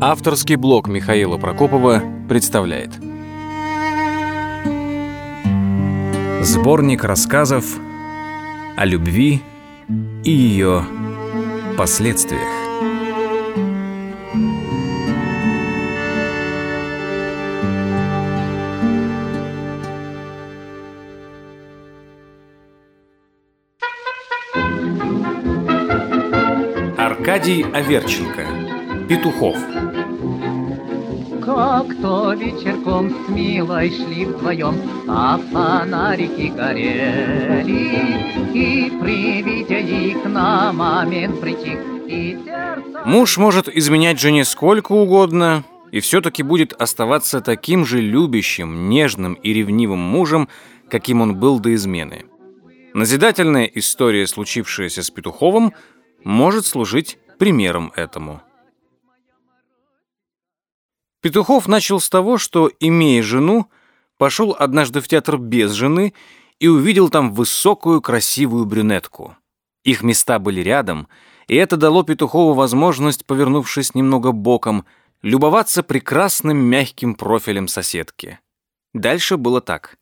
Авторский блог Михаила Прокопова представляет Сборник рассказов о любви и ее последствиях. Аркадий Аверченко. Петухов. Как-то вечерком с милой шли вдвоем, А фонарики горели, И при виде их на момент притих, и сердце... Муж может изменять жене сколько угодно, и все-таки будет оставаться таким же любящим, нежным и ревнивым мужем, каким он был до измены. Назидательная история, случившаяся с Петуховым, может служить примером этому. Петухов начал с того, что, имея жену, пошел однажды в театр без жены и увидел там высокую красивую брюнетку. Их места были рядом, и это дало Петухову возможность, повернувшись немного боком, любоваться прекрасным мягким профилем соседки. Дальше было так.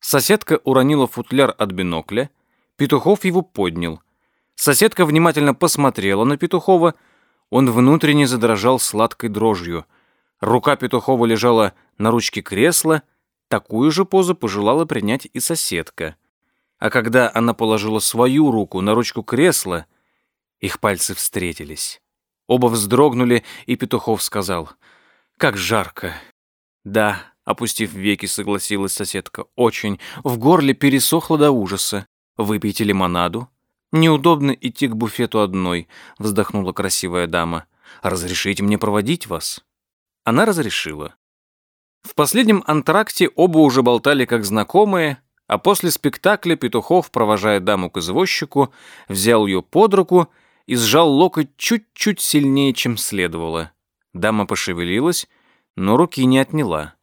Соседка уронила футляр от бинокля, Петухов его поднял. Соседка внимательно посмотрела на Петухова, он внутренне задрожал сладкой дрожью — Рука Петухова лежала на ручке кресла, такую же позу пожелала принять и соседка. А когда она положила свою руку на ручку кресла, их пальцы встретились. Оба вздрогнули, и Петухов сказал, «Как жарко!» «Да», — опустив веки, согласилась соседка, «очень. В горле пересохло до ужаса. Выпейте лимонаду». «Неудобно идти к буфету одной», — вздохнула красивая дама. «Разрешите мне проводить вас?» Она разрешила. В последнем антракте оба уже болтали как знакомые, а после спектакля Петухов, провожая даму к извозчику, взял ее под руку и сжал локоть чуть-чуть сильнее, чем следовало. Дама пошевелилась, но руки не отняла.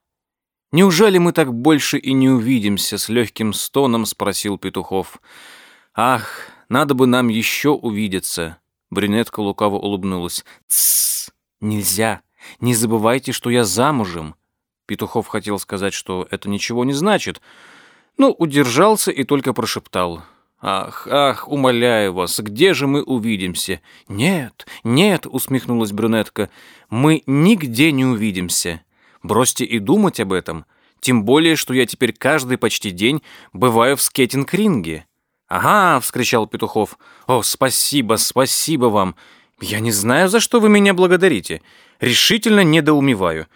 «Неужели мы так больше и не увидимся?» — с легким стоном спросил Петухов. «Ах, надо бы нам еще увидеться!» Брюнетка лукаво улыбнулась. «Тссс! Нельзя! Не забывайте, что я замужем». Петухов хотел сказать, что это ничего не значит, но удержался и только прошептал. «Ах, ах, умоляю вас, где же мы увидимся?» «Нет, нет», — усмехнулась брюнетка, — «мы нигде не увидимся. Бросьте и думать об этом, тем более, что я теперь каждый почти день бываю в скейтинг-ринге». «Ага», — вскричал Петухов, — «о, спасибо, спасибо вам. Я не знаю, за что вы меня благодарите. Решительно недоумеваю.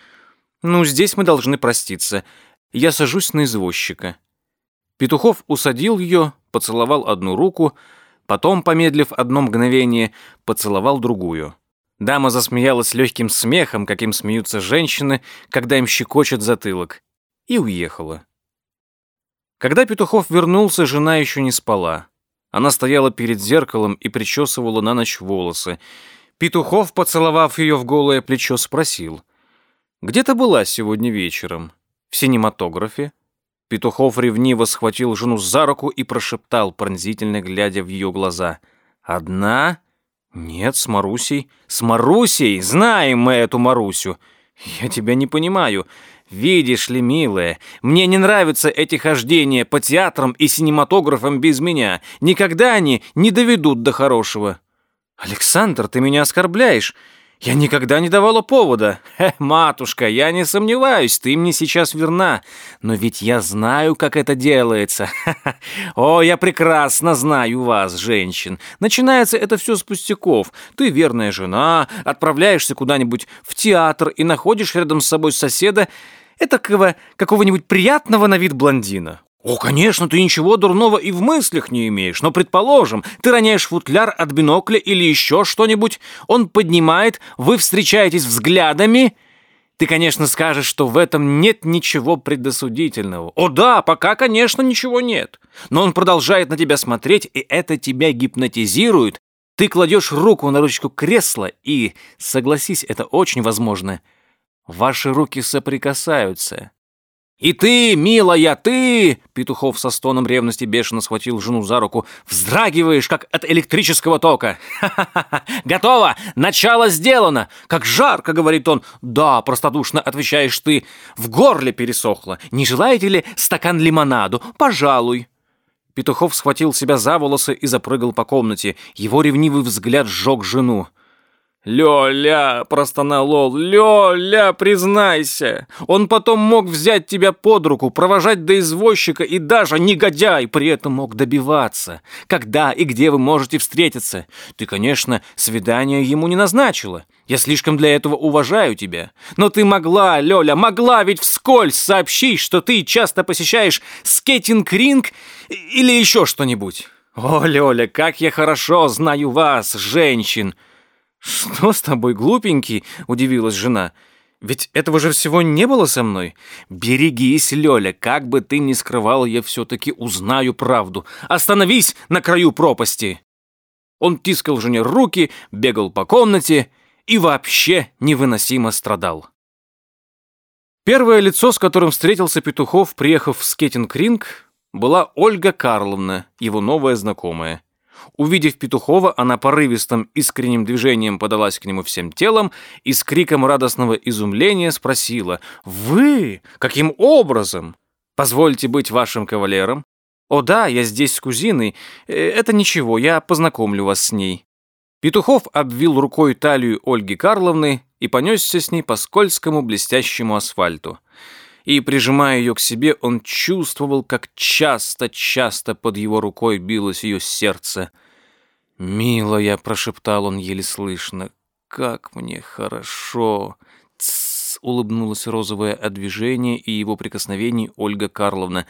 Ну, здесь мы должны проститься. Я сажусь на извозчика. Петухов усадил ее, поцеловал одну руку, потом, помедлив одно мгновение, поцеловал другую. Дама засмеялась легким смехом, каким смеются женщины, когда им щекочет затылок, и уехала. Когда Петухов вернулся, жена еще не спала. Она стояла перед зеркалом и причесывала на ночь волосы. Петухов, поцеловав ее в голое плечо, спросил. «Где ты была сегодня вечером? В синематографе?» Петухов ревниво схватил жену за руку и прошептал, пронзительно глядя в ее глаза. «Одна?» «Нет, с Марусей». «С Марусей? Знаем мы эту Марусю!» «Я тебя не понимаю. Видишь ли, милая, мне не нравятся эти хождения по театрам и синематографам без меня. Никогда они не доведут до хорошего». «Александр, ты меня оскорбляешь. Я никогда не давала повода. Хе, матушка, я не сомневаюсь, ты мне сейчас верна. Но ведь я знаю, как это делается. О, я прекрасно знаю вас, женщин. Начинается это все с пустяков. Ты верная жена, отправляешься куда-нибудь в театр и находишь рядом с собой соседа, этакого какого-нибудь приятного на вид блондина. «О, конечно, ты ничего дурного и в мыслях не имеешь, но, предположим, ты роняешь футляр от бинокля или еще что-нибудь, он поднимает, вы встречаетесь взглядами...» Ты, конечно, скажешь, что в этом нет ничего предосудительного. О да, пока, конечно, ничего нет. Но он продолжает на тебя смотреть, и это тебя гипнотизирует. Ты кладешь руку на ручку кресла, и, согласись, это очень возможно, ваши руки соприкасаются. «И ты, милая, ты!» Петухов со стоном ревности бешено схватил жену за руку. «Вздрагиваешь, как от электрического тока! Ха-ха-ха! Готово! Начало сделано! Как жарко!» — говорит он. «Да!» — простодушно отвечаешь ты. «В горле пересохло! Не желаете ли стакан лимонаду? Пожалуй!» Петухов схватил себя за волосы и запрыгал по комнате. Его ревнивый взгляд сжег жену. «Лёля!» — простонал Лол. «Лёля, признайся! Он потом мог взять тебя под руку, провожать до извозчика и даже, негодяй, при этом мог добиваться. Когда и где вы можете встретиться? Ты, конечно, свидание ему не назначила. Я слишком для этого уважаю тебя. Но ты могла, Лёля, могла ведь вскользь сообщить, что ты часто посещаешь скейтинг-ринг или еще что-нибудь. О, Лёля, как я хорошо знаю вас, женщин!» «Что с тобой, глупенький?» — удивилась жена. «Ведь этого же всего не было со мной. Берегись, Лёля, как бы ты ни скрывал, я все-таки узнаю правду. Остановись на краю пропасти!» Он тискал жене руки, бегал по комнате и вообще невыносимо страдал. Первое лицо, с которым встретился Петухов, приехав в скейтинг-ринг, была Ольга Карловна, его новая знакомая. Увидев Петухова, она порывистым, искренним движением подалась к нему всем телом и с криком радостного изумления спросила «Вы? Каким образом? Позвольте быть вашим кавалером?» «О да, я здесь с кузиной. Э, это ничего, я познакомлю вас с ней». Петухов обвил рукой талию Ольги Карловны и понесся с ней по скользкому блестящему асфальту и, прижимая ее к себе, он чувствовал, как часто-часто под его рукой билось ее сердце. «Милая», — прошептал он еле слышно, — «как мне хорошо!» «Тссс!» — улыбнулось розовое от движения и его прикосновений Ольга Карловна.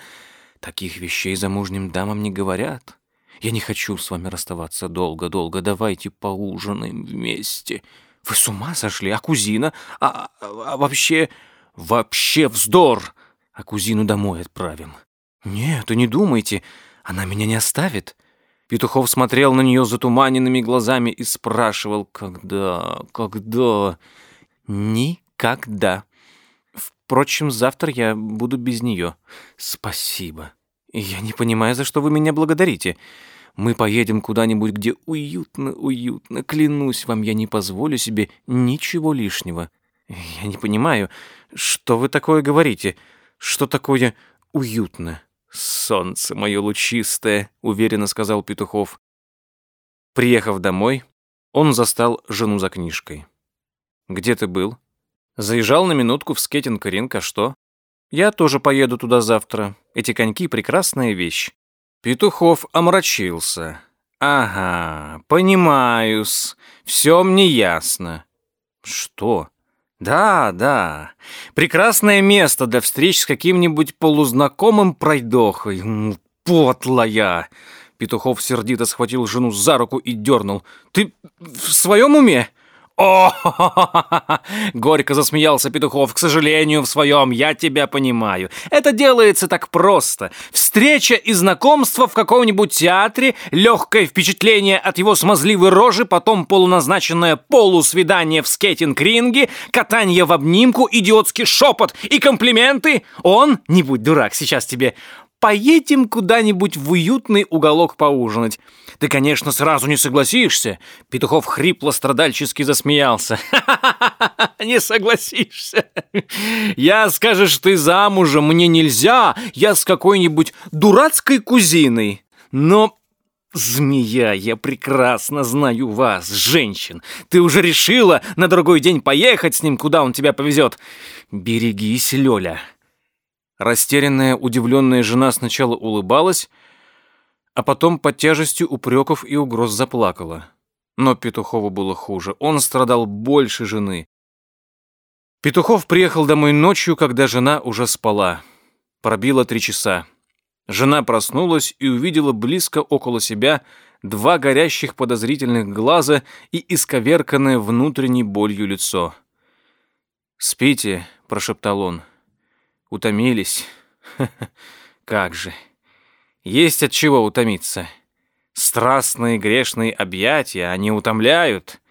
«Таких вещей замужним дамам не говорят. Я не хочу с вами расставаться долго-долго. Давайте поужинаем вместе. Вы с ума сошли? А кузина? А, а, а вообще...» Вообще вздор! А кузину домой отправим. Нет, и не думайте, она меня не оставит. Петухов смотрел на нее затуманенными глазами и спрашивал, когда, когда... Никогда. Впрочем, завтра я буду без нее. Спасибо. Я не понимаю, за что вы меня благодарите. Мы поедем куда-нибудь, где уютно, уютно. Клянусь вам, я не позволю себе ничего лишнего. Я не понимаю, что вы такое говорите? Что такое уютно? Солнце мое лучистое, уверенно сказал Петухов. Приехав домой, он застал жену за книжкой. Где ты был? Заезжал на минутку в скейтинг-ринг, а что? Я тоже поеду туда завтра. Эти коньки — прекрасная вещь. Петухов омрачился. Ага, понимаю-с. Все мне ясно. Что? Да, да. Прекрасное место для встреч с каким-нибудь полузнакомым пройдохой. Потлая. Петухов сердито схватил жену за руку и дернул. Ты в своем уме? О, горько засмеялся Петухов. К сожалению, в своем, я тебя понимаю. Это делается так просто. Встреча и знакомство в каком-нибудь театре, легкое впечатление от его смазливой рожи, потом полуназначенное полусвидание в скейтинг-ринге, катание в обнимку, идиотский шепот и комплименты. Он, не будь дурак, сейчас тебе поедем куда-нибудь в уютный уголок поужинать. Ты, конечно, сразу не согласишься. Петухов хрипло страдальчески засмеялся. Не согласишься. Я, скажешь, ты замужем, мне нельзя. Я с какой-нибудь дурацкой кузиной. Но «Змея, я прекрасно знаю вас, женщин. Ты уже решила на другой день поехать с ним, куда он тебя повезет? Берегись, Лёля». Растерянная, удивленная жена сначала улыбалась, а потом под тяжестью упреков и угроз заплакала. Но Петухову было хуже. Он страдал больше жены. Петухов приехал домой ночью, когда жена уже спала. Пробило три часа. Жена проснулась и увидела близко около себя два горящих подозрительных глаза и исковерканное внутренней болью лицо. «Спите», — прошептал он. «Утомились? Как же!» Есть от чего утомиться. Страстные грешные объятия, они утомляют.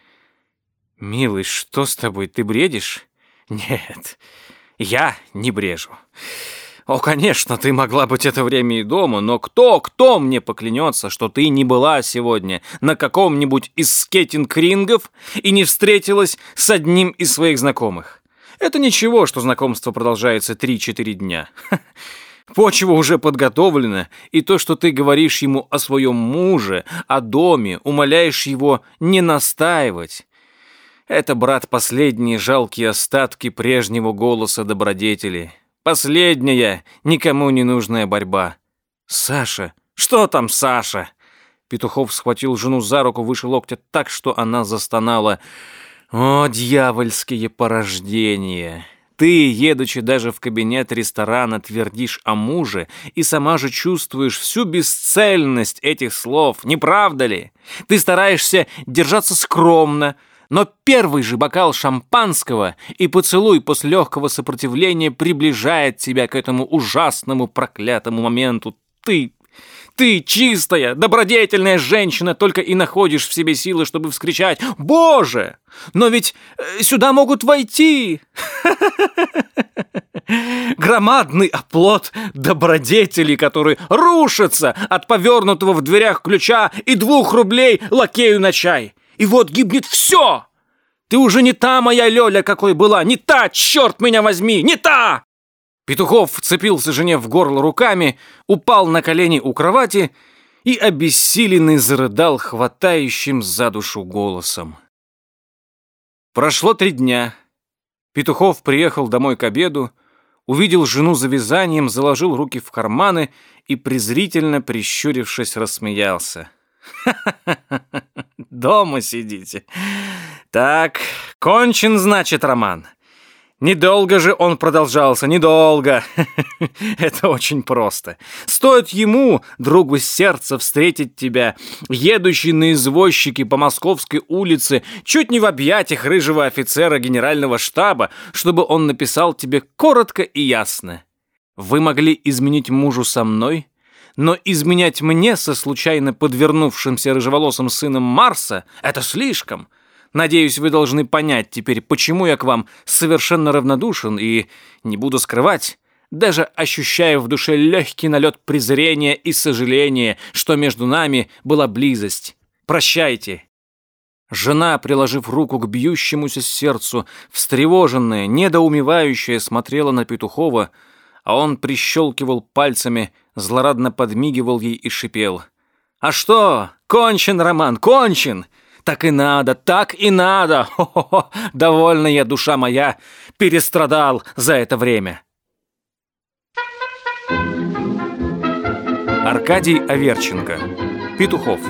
Милый, что с тобой, ты бредишь? Нет, я не брежу. О, конечно, ты могла быть это время и дома, но кто, кто мне поклянется, что ты не была сегодня на каком-нибудь из скейтинг-рингов и не встретилась с одним из своих знакомых? Это ничего, что знакомство продолжается 3-4 дня. Почва уже подготовлена, и то, что ты говоришь ему о своем муже, о доме, умоляешь его не настаивать. Это, брат, последние жалкие остатки прежнего голоса добродетели. Последняя, никому не нужная борьба. Саша, что там Саша? Петухов схватил жену за руку выше локтя так, что она застонала. О, дьявольские порождения! Ты, едучи даже в кабинет ресторана, твердишь о муже и сама же чувствуешь всю бесцельность этих слов, не правда ли? Ты стараешься держаться скромно, но первый же бокал шампанского и поцелуй после легкого сопротивления приближает тебя к этому ужасному проклятому моменту. Ты, ты чистая, добродетельная женщина, только и находишь в себе силы, чтобы вскричать «Боже! Но ведь э, сюда могут войти!» Громадный оплот добродетелей, который рушится от повернутого в дверях ключа и двух рублей лакею на чай. И вот гибнет все. Ты уже не та моя Лёля, какой была, не та, черт меня возьми, не та!» Петухов вцепился жене в горло руками, упал на колени у кровати и обессиленный зарыдал хватающим за душу голосом. Прошло три дня. Петухов приехал домой к обеду, увидел жену за вязанием, заложил руки в карманы и, презрительно прищурившись, рассмеялся. «Ха-ха-ха! Дома сидите. Так, кончен, значит, роман. Недолго же он продолжался, недолго. Это очень просто. Стоит ему, другу сердца, встретить тебя, едущий на извозчике по Московской улице, чуть не в объятиях рыжего офицера генерального штаба, чтобы он написал тебе коротко и ясно. Вы могли изменить мужу со мной, но изменять мне со случайно подвернувшимся рыжеволосым сыном Марса — это слишком. Надеюсь, вы должны понять теперь, почему я к вам совершенно равнодушен и, не буду скрывать, даже ощущаю в душе легкий налет презрения и сожаления, что между нами была близость. Прощайте. Жена, приложив руку к бьющемуся сердцу, встревоженная, недоумевающая, смотрела на Петухова, а он прищелкивал пальцами, злорадно подмигивал ей и шипел. «А что? Кончен, Роман, кончен! Так и надо, так и надо! Хо-хо-хо! Довольно я, душа моя, перестрадал за это время!» Аркадий Аверченко. Петухов.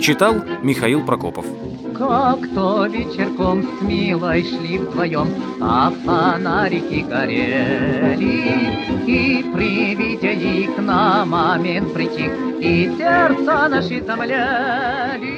Читал Михаил Прокопов. Как то вечерком с милой шли вдвоем, А фонарики горели, И при виде их на момент притих, И сердца наши замляли.